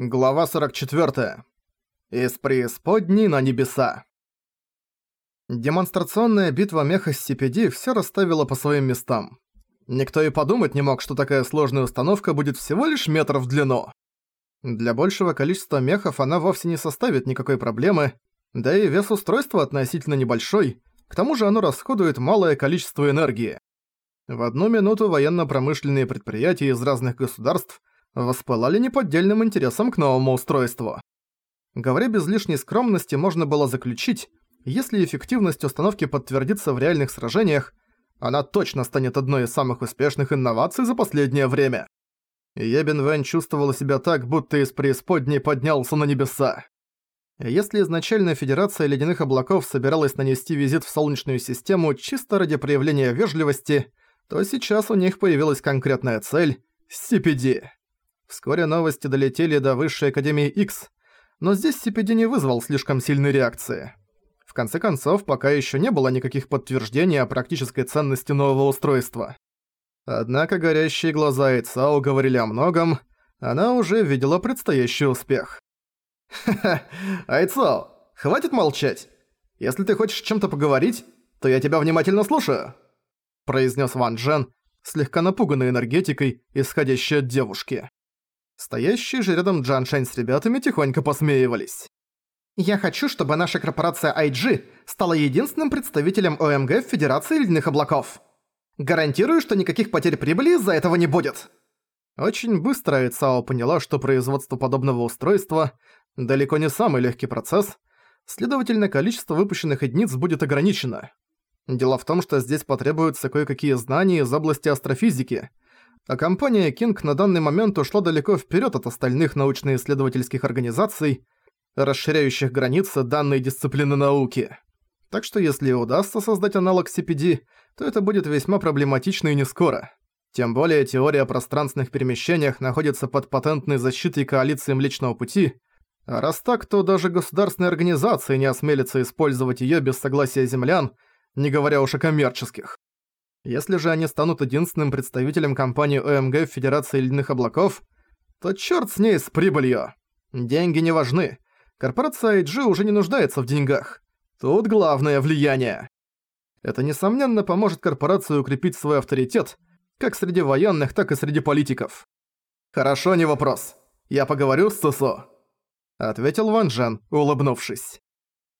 Глава 44. Из преисподней на небеса. Демонстрационная битва меха с CPD всё расставила по своим местам. Никто и подумать не мог, что такая сложная установка будет всего лишь метр в длину. Для большего количества мехов она вовсе не составит никакой проблемы, да и вес устройства относительно небольшой, к тому же оно расходует малое количество энергии. В одну минуту военно-промышленные предприятия из разных государств воспылали неподдельным интересом к новому устройству. Говоря без лишней скромности, можно было заключить, если эффективность установки подтвердится в реальных сражениях, она точно станет одной из самых успешных инноваций за последнее время. Ебен Вэн чувствовала себя так, будто из преисподней поднялся на небеса. Если изначально Федерация Ледяных Облаков собиралась нанести визит в Солнечную систему чисто ради проявления вежливости, то сейчас у них появилась конкретная цель – CPD. Вскоре новости долетели до Высшей Академии X, но здесь CPD не вызвал слишком сильной реакции. В конце концов, пока еще не было никаких подтверждений о практической ценности нового устройства. Однако горящие глаза Ицао говорили о многом, она уже видела предстоящий успех. «Ха-ха, Айцао, хватит молчать! Если ты хочешь чем-то поговорить, то я тебя внимательно слушаю!» произнес Ван Джен, слегка напуганный энергетикой, исходящей от девушки. Стоящие же рядом Джан Шань с ребятами тихонько посмеивались. «Я хочу, чтобы наша корпорация IG стала единственным представителем ОМГ в Федерации Ледяных Облаков. Гарантирую, что никаких потерь прибыли из-за этого не будет». Очень быстро Айцао поняла, что производство подобного устройства далеко не самый легкий процесс, следовательно, количество выпущенных единиц будет ограничено. Дело в том, что здесь потребуются кое-какие знания из области астрофизики – а компания King на данный момент ушла далеко вперед от остальных научно-исследовательских организаций, расширяющих границы данной дисциплины науки. Так что если удастся создать аналог CPD, то это будет весьма проблематично и не скоро. Тем более теория о пространственных перемещениях находится под патентной защитой коалиции Млечного Пути, а раз так, то даже государственные организации не осмелятся использовать её без согласия землян, не говоря уж о коммерческих. Если же они станут единственным представителем компании ОМГ в Федерации Ледяных Облаков, то чёрт с ней с прибылью. Деньги не важны. Корпорация IG уже не нуждается в деньгах. Тут главное влияние. Это, несомненно, поможет корпорации укрепить свой авторитет, как среди военных, так и среди политиков. «Хорошо, не вопрос. Я поговорю с Сусо», — ответил Ван Джен, улыбнувшись.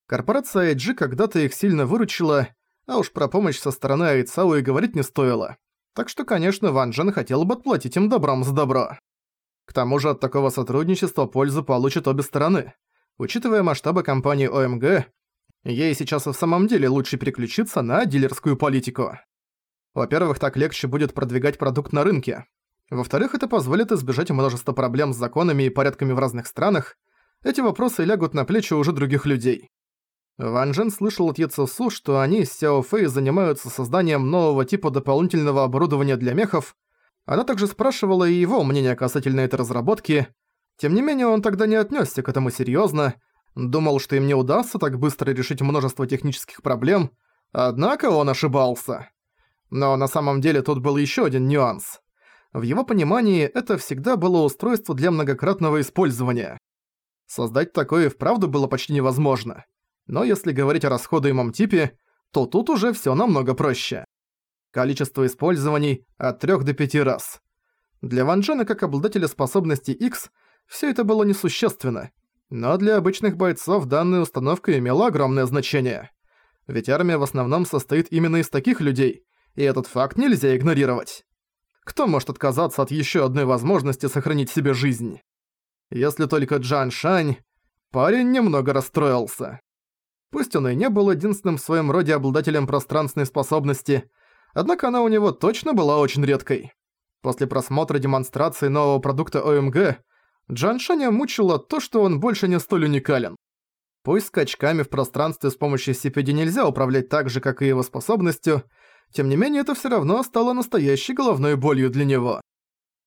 Корпорация IG когда-то их сильно выручила, а уж про помощь со стороны Айцао и говорить не стоило. Так что, конечно, Ван Джен хотел бы отплатить им добром за добро. К тому же от такого сотрудничества пользу получат обе стороны. Учитывая масштабы компании ОМГ, ей сейчас и в самом деле лучше переключиться на дилерскую политику. Во-первых, так легче будет продвигать продукт на рынке. Во-вторых, это позволит избежать множества проблем с законами и порядками в разных странах. Эти вопросы лягут на плечи уже других людей. Ван Джен слышал от Яцесу, что они с Сяо Фэй занимаются созданием нового типа дополнительного оборудования для мехов. Она также спрашивала и его мнение касательно этой разработки. Тем не менее, он тогда не отнесся к этому серьезно, думал, что им не удастся так быстро решить множество технических проблем, однако он ошибался. Но на самом деле тут был еще один нюанс. В его понимании это всегда было устройство для многократного использования. Создать такое вправду было почти невозможно но если говорить о расходуемом типе, то тут уже всё намного проще. Количество использований от 3 до 5 раз. Для Ван Джена как обладателя способности X всё это было несущественно, но для обычных бойцов данная установка имела огромное значение. Ведь армия в основном состоит именно из таких людей, и этот факт нельзя игнорировать. Кто может отказаться от ещё одной возможности сохранить себе жизнь? Если только Джан Шань, парень немного расстроился. Пусть он и не был единственным в своем роде обладателем пространственной способности, однако она у него точно была очень редкой. После просмотра демонстрации нового продукта ОМГ, Джан Шаня мучило то, что он больше не столь уникален. Пусть скачками в пространстве с помощью CPD нельзя управлять так же, как и его способностью, тем не менее это всё равно стало настоящей головной болью для него.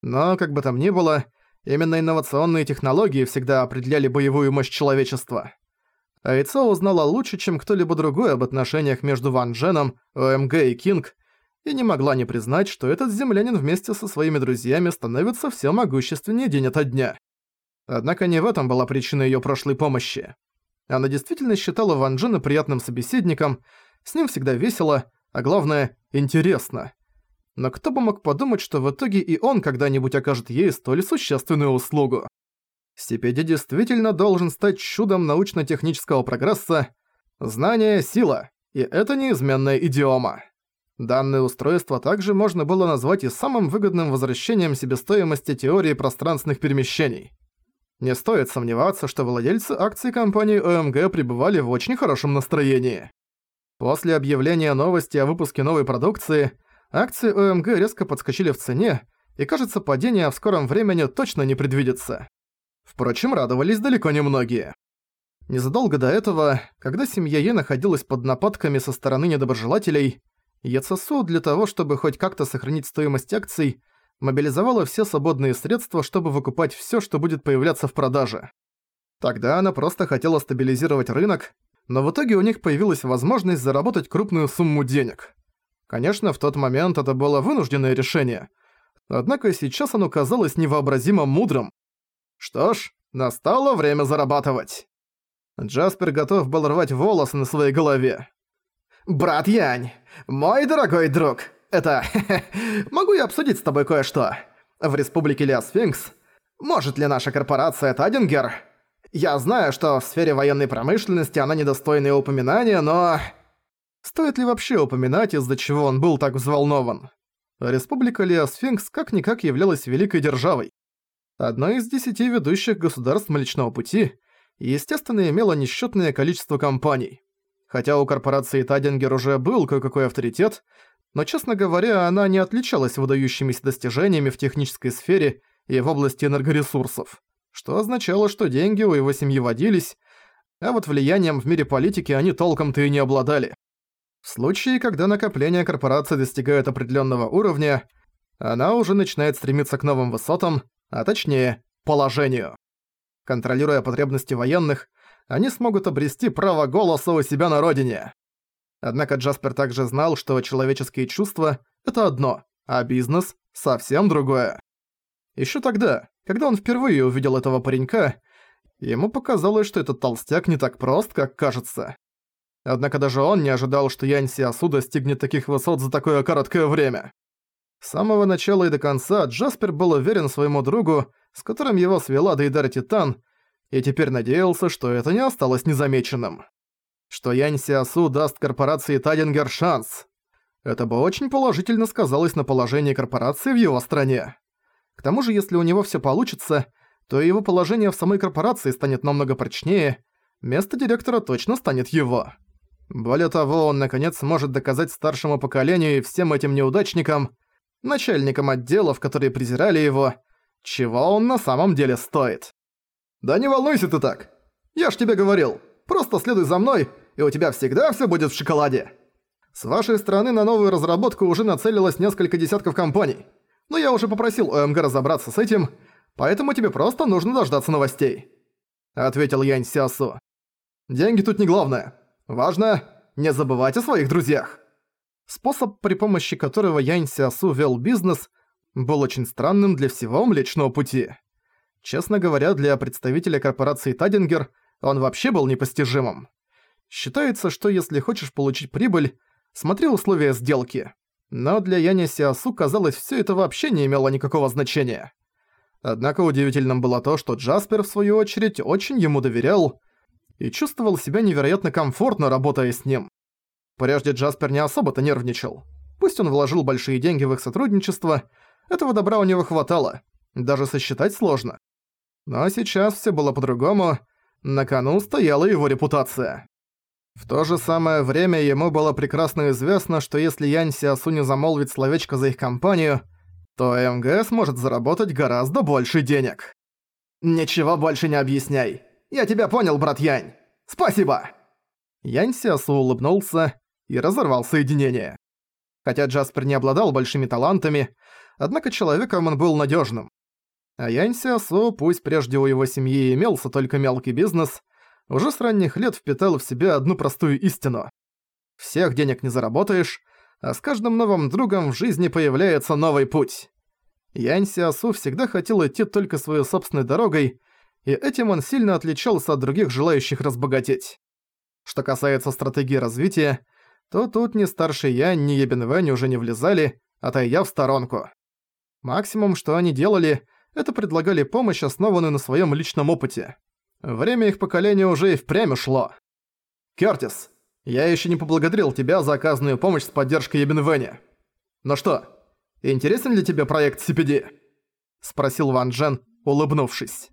Но, как бы там ни было, именно инновационные технологии всегда определяли боевую мощь человечества. Айцо узнала лучше, чем кто-либо другой об отношениях между Ван Дженом, ОМГ и Кинг, и не могла не признать, что этот землянин вместе со своими друзьями становится все могущественнее день ото дня. Однако не в этом была причина её прошлой помощи. Она действительно считала Ван Джена приятным собеседником, с ним всегда весело, а главное, интересно. Но кто бы мог подумать, что в итоге и он когда-нибудь окажет ей столь существенную услугу. Стипендий действительно должен стать чудом научно-технического прогресса. Знание – сила, и это неизменная идиома. Данное устройство также можно было назвать и самым выгодным возвращением себестоимости теории пространственных перемещений. Не стоит сомневаться, что владельцы акций компании ОМГ пребывали в очень хорошем настроении. После объявления новости о выпуске новой продукции, акции ОМГ резко подскочили в цене, и кажется, падение в скором времени точно не предвидится. Впрочем, радовались далеко не многие. Незадолго до этого, когда семья Е находилась под нападками со стороны недоброжелателей, Яцесу для того, чтобы хоть как-то сохранить стоимость акций, мобилизовала все свободные средства, чтобы выкупать всё, что будет появляться в продаже. Тогда она просто хотела стабилизировать рынок, но в итоге у них появилась возможность заработать крупную сумму денег. Конечно, в тот момент это было вынужденное решение, однако сейчас оно казалось невообразимо мудрым. Что ж, настало время зарабатывать. Джаспер готов был рвать волосы на своей голове. «Брат Янь, мой дорогой друг, это... могу я обсудить с тобой кое-что? В республике Леосфинкс может ли наша корпорация Тадингер? Я знаю, что в сфере военной промышленности она недостойная упоминания, но... Стоит ли вообще упоминать, из-за чего он был так взволнован? Республика Леосфинкс как-никак являлась великой державой. Одной из десяти ведущих государств Млечного Пути, естественно, имела несчетное количество компаний. Хотя у корпорации Тадингер уже был кое-какой авторитет, но, честно говоря, она не отличалась выдающимися достижениями в технической сфере и в области энергоресурсов, что означало, что деньги у его семьи водились, а вот влиянием в мире политики они толком-то и не обладали. В случае, когда накопления корпорации достигают определенного уровня, она уже начинает стремиться к новым высотам, а точнее, положению. Контролируя потребности военных, они смогут обрести право голоса у себя на родине. Однако Джаспер также знал, что человеческие чувства – это одно, а бизнес – совсем другое. Ещё тогда, когда он впервые увидел этого паренька, ему показалось, что этот толстяк не так прост, как кажется. Однако даже он не ожидал, что Янь Сиасу достигнет таких высот за такое короткое время. С самого начала и до конца Джаспер был уверен своему другу, с которым его свела Дейдар Титан, и теперь надеялся, что это не осталось незамеченным. Что Янь Сиасу даст корпорации Тадингер шанс. Это бы очень положительно сказалось на положении корпорации в его стране. К тому же, если у него всё получится, то его положение в самой корпорации станет намного прочнее, место директора точно станет его. Более того, он наконец сможет доказать старшему поколению и всем этим неудачникам, начальникам отделов, которые презирали его, чего он на самом деле стоит. «Да не волнуйся ты так. Я ж тебе говорил, просто следуй за мной, и у тебя всегда всё будет в шоколаде. С вашей стороны на новую разработку уже нацелилось несколько десятков компаний. Но я уже попросил ОМГ разобраться с этим, поэтому тебе просто нужно дождаться новостей», — ответил Янь Сиасу. «Деньги тут не главное. Важно, не забывать о своих друзьях». Способ, при помощи которого Янь Сиасу вел бизнес, был очень странным для всего Млечного Пути. Честно говоря, для представителя корпорации Тадингер он вообще был непостижимым. Считается, что если хочешь получить прибыль, смотри условия сделки. Но для Яни Сиасу, казалось, всё это вообще не имело никакого значения. Однако удивительным было то, что Джаспер, в свою очередь, очень ему доверял и чувствовал себя невероятно комфортно, работая с ним. Прежде Джаспер не особо-то нервничал. Пусть он вложил большие деньги в их сотрудничество, этого добра у него хватало. Даже сосчитать сложно. Но сейчас все было по-другому, на кону стояла его репутация. В то же самое время ему было прекрасно известно, что если Янь Сиасу не замолвит словечко за их компанию, то МГ сможет заработать гораздо больше денег. «Ничего больше не объясняй. Я тебя понял, брат Янь. Спасибо!» Янь Сиасу улыбнулся и разорвал соединение. Хотя Джаспер не обладал большими талантами, однако человеком он был надежным. А Янь Сиасу, пусть прежде у его семьи имелся только мелкий бизнес, уже с ранних лет впитал в себя одну простую истину. Всех денег не заработаешь, а с каждым новым другом в жизни появляется новый путь. Янь Сиасу всегда хотел идти только своей собственной дорогой и этим он сильно отличался от других желающих разбогатеть. Что касается стратегии развития, то тут ни старший я, ни Ебенвэнь уже не влезали, отойдя в сторонку. Максимум, что они делали, это предлагали помощь, основанную на своем личном опыте. Время их поколения уже и впрямь ушло. «Кёртис, я еще не поблагодарил тебя за оказанную помощь с поддержкой Ебенвэня. Ну что, интересен ли тебе проект CPD?» Спросил Ван Джен, улыбнувшись.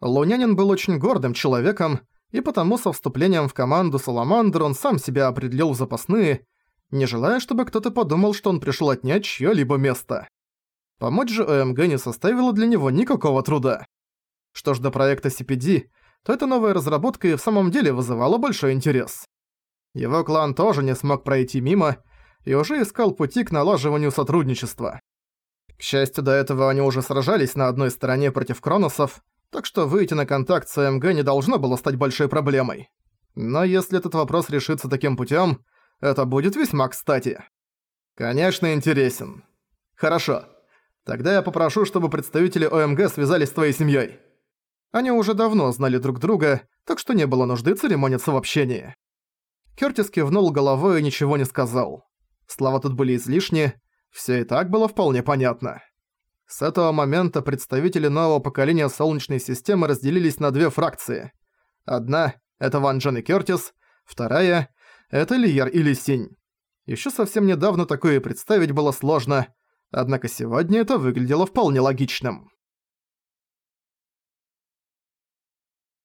Лунянин был очень гордым человеком, и потому со вступлением в команду Саламандр он сам себя определил в запасные, не желая, чтобы кто-то подумал, что он пришел отнять чьё-либо место. Помочь же ОМГ не составило для него никакого труда. Что ж до проекта CPD, то эта новая разработка и в самом деле вызывала большой интерес. Его клан тоже не смог пройти мимо и уже искал пути к налаживанию сотрудничества. К счастью, до этого они уже сражались на одной стороне против Кроносов, так что выйти на контакт с МГ не должно было стать большой проблемой. Но если этот вопрос решится таким путем, это будет весьма кстати. Конечно, интересен. Хорошо. Тогда я попрошу, чтобы представители ОМГ связались с твоей семьей. Они уже давно знали друг друга, так что не было нужды церемониться в общении. Кёртис кивнул головой и ничего не сказал. Слова тут были излишни, все и так было вполне понятно. С этого момента представители нового поколения Солнечной системы разделились на две фракции. Одна — это Ван Джен и Кёртис, вторая — это Лиер и Лисинь. Ещё совсем недавно такое представить было сложно, однако сегодня это выглядело вполне логичным.